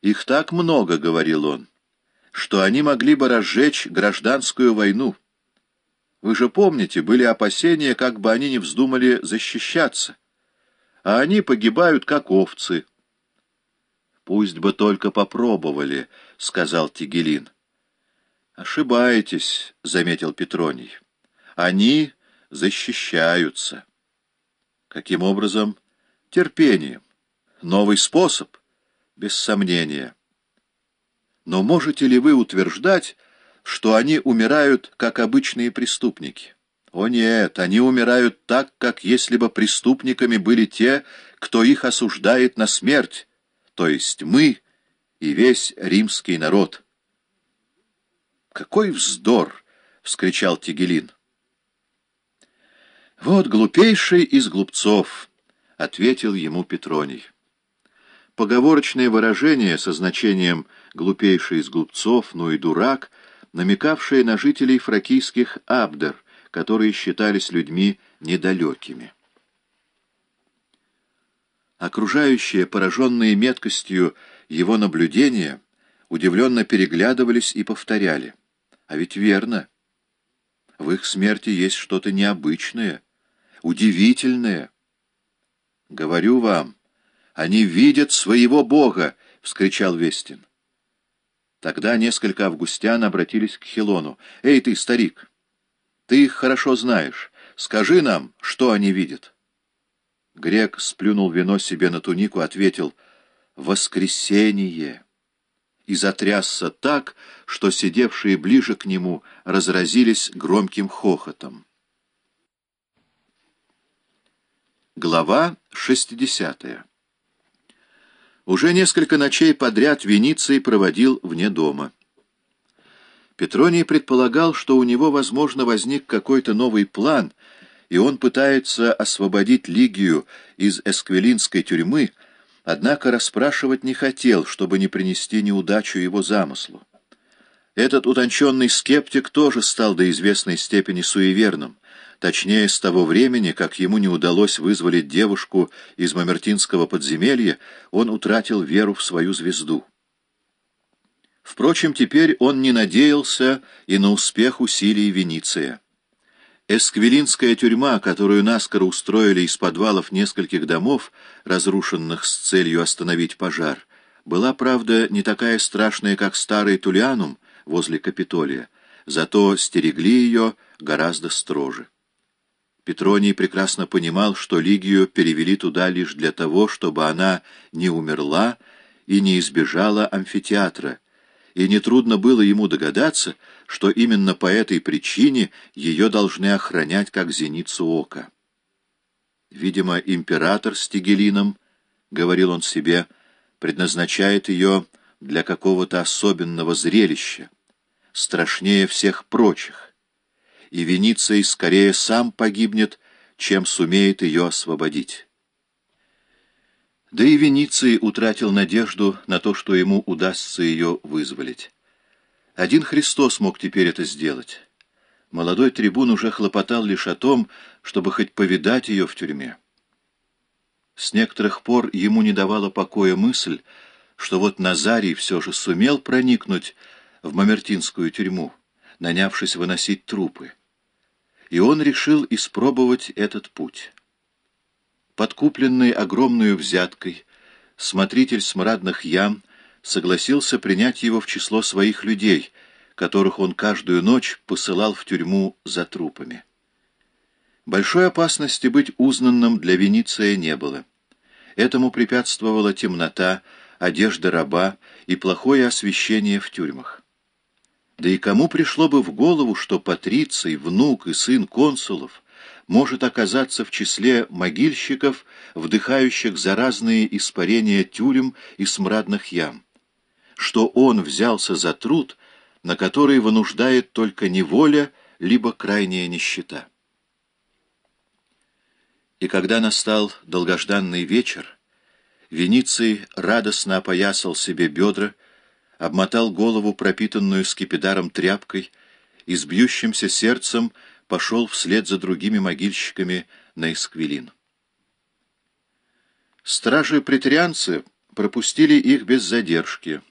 Их так много, — говорил он, — что они могли бы разжечь гражданскую войну. Вы же помните, были опасения, как бы они не вздумали защищаться. А они погибают, как овцы. «Пусть бы только попробовали», — сказал Тигелин. «Ошибаетесь», — заметил Петроний. «Они защищаются». «Каким образом?» «Терпением. Новый способ?» «Без сомнения». «Но можете ли вы утверждать, что они умирают, как обычные преступники?» «О нет, они умирают так, как если бы преступниками были те, кто их осуждает на смерть, то есть мы и весь римский народ». «Какой вздор!» — вскричал Тигелин. «Вот глупейший из глупцов», — ответил ему Петроний. Поговорочное выражение со значением «глупейший из глупцов», «ну и дурак», намекавшее на жителей фракийских Абдер, которые считались людьми недалекими. Окружающие, пораженные меткостью его наблюдения, удивленно переглядывались и повторяли. А ведь верно. В их смерти есть что-то необычное, удивительное. Говорю вам, они видят своего Бога, — вскричал Вестин. Тогда несколько августян обратились к Хилону. «Эй ты, старик, ты их хорошо знаешь. Скажи нам, что они видят». Грек сплюнул вино себе на тунику, ответил «Воскресение» и затрясся так, что сидевшие ближе к нему разразились громким хохотом. Глава 60 Уже несколько ночей подряд Вениций проводил вне дома. Петроний предполагал, что у него, возможно, возник какой-то новый план, и он пытается освободить Лигию из эсквилинской тюрьмы, однако расспрашивать не хотел, чтобы не принести неудачу его замыслу. Этот утонченный скептик тоже стал до известной степени суеверным, точнее, с того времени, как ему не удалось вызволить девушку из Мамертинского подземелья, он утратил веру в свою звезду. Впрочем, теперь он не надеялся и на успех усилий Вениция. Эсквилинская тюрьма, которую наскоро устроили из подвалов нескольких домов, разрушенных с целью остановить пожар, была, правда, не такая страшная, как старый Тулианум возле Капитолия, зато стерегли ее гораздо строже. Петроний прекрасно понимал, что Лигию перевели туда лишь для того, чтобы она не умерла и не избежала амфитеатра, и нетрудно было ему догадаться, что именно по этой причине ее должны охранять как зеницу ока. Видимо, император с Тигелином, — говорил он себе, — предназначает ее для какого-то особенного зрелища, страшнее всех прочих, и Вениций скорее сам погибнет, чем сумеет ее освободить. Да и Вениций утратил надежду на то, что ему удастся ее вызволить. Один Христос мог теперь это сделать. Молодой трибун уже хлопотал лишь о том, чтобы хоть повидать ее в тюрьме. С некоторых пор ему не давала покоя мысль, что вот Назарий все же сумел проникнуть в Мамертинскую тюрьму, нанявшись выносить трупы. И он решил испробовать этот путь. Подкупленный огромную взяткой, смотритель смрадных ям согласился принять его в число своих людей, которых он каждую ночь посылал в тюрьму за трупами. Большой опасности быть узнанным для Вениция не было. Этому препятствовала темнота, одежда раба и плохое освещение в тюрьмах. Да и кому пришло бы в голову, что Патриций, внук и сын консулов, может оказаться в числе могильщиков, вдыхающих заразные испарения тюрем и смрадных ям, что он взялся за труд, на который вынуждает только неволя, либо крайняя нищета. И когда настал долгожданный вечер, Вениций радостно опоясал себе бедра, обмотал голову, пропитанную скипидаром тряпкой, и с бьющимся сердцем пошел вслед за другими могильщиками на Эсквилин. Стражи-претарианцы пропустили их без задержки.